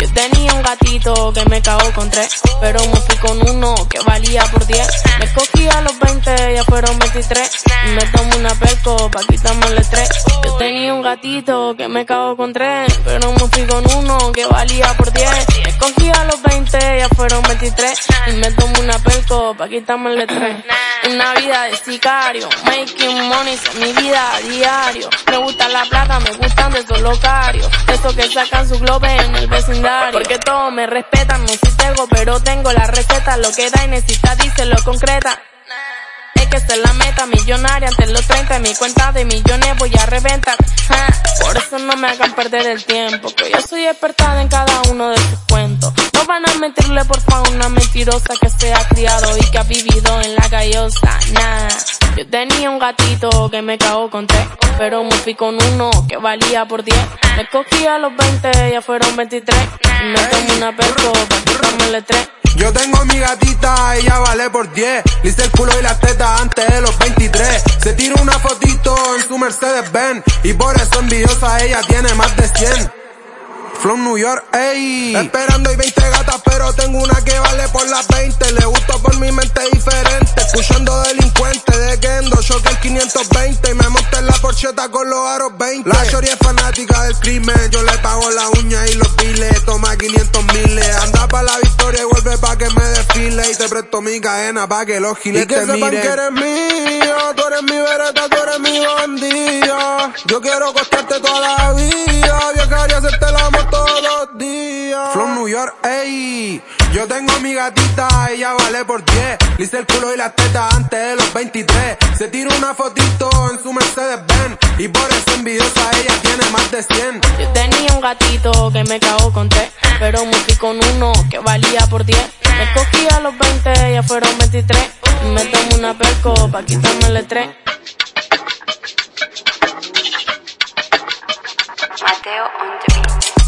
Yo tenía un gatito que me cagó con tres, pero me fui con uno que valía por diez. Me cogí a los 20, ya fueron 23. Y me tomo una perco pa' quitarme el estrés. Yo tenía un gatito que me cagó con tres, pero me fui con uno que valía por diez. Me cogí a los 20, ya fueron 23. Y me tomo una perco pa' quitarme el estrés. Una vida de sicario, making money es mi vida a diario. Me gusta la plata, me gustan de esos locarios. Esos que sacan su globe en el vecindario. Porque todos me respetan, no soy tengo, pero tengo la receta. Lo que da y necesita, dice lo concreta. Es que es la meta millonaria mi cuenta de millones voy a reventar. Ja, Por eso no me hagan perder el tiempo, que yo soy experta en cada uno de sus cuentos. No van a mentirle por favor una mentirosa que se ha criado y que ha vivido en la gallosa. Nah, yo tenía un gatito que me cagó con tres, pero me fui con uno que valía por 10. Me cogí a los 20, ya fueron 23. Y me tomé una perco para quitarme el estrés. Yo tengo mi gatita, ella vale por 10. Le hice el culo y las tetas antes de los 23. Se tira una fotito en su Mercedes Benz. Y por eso envidiosa ella tiene más de 100. Flow New York, ey. Esperando hay 20 gatas, pero tengo una que vale por las 20. Le gusto por mi mente diferente. Escuchando delincuente de Kendo, el 520. Y me monté en la porcheta con los aros 20. La Shori es fanática del crimen. Yo le pago la uña y los biles. Toma 500 miles. Anda pa' la victoria pa' que me desfile. Y te presto mi cadena pa' que los giles Y que te sepan miren. que eres mío, tú eres mi vereta, tú eres mi. Yo quiero costarte toda la vida, viajar y hacerte el amor todos los días. Flow New York, ey. Yo tengo mi gatita, ella vale por 10. Le hice el culo y las tetas antes de los 23. Se tira una fotito en su Mercedes Benz. Y por eso envidiosa ella tiene más de 100. Yo tenía un gatito que me cagó con tres, pero me fui con uno que valía por 10. Me cogí a los 20, ya fueron 23. Y me tomo una perco pa' quitarme el estrés. on the beat.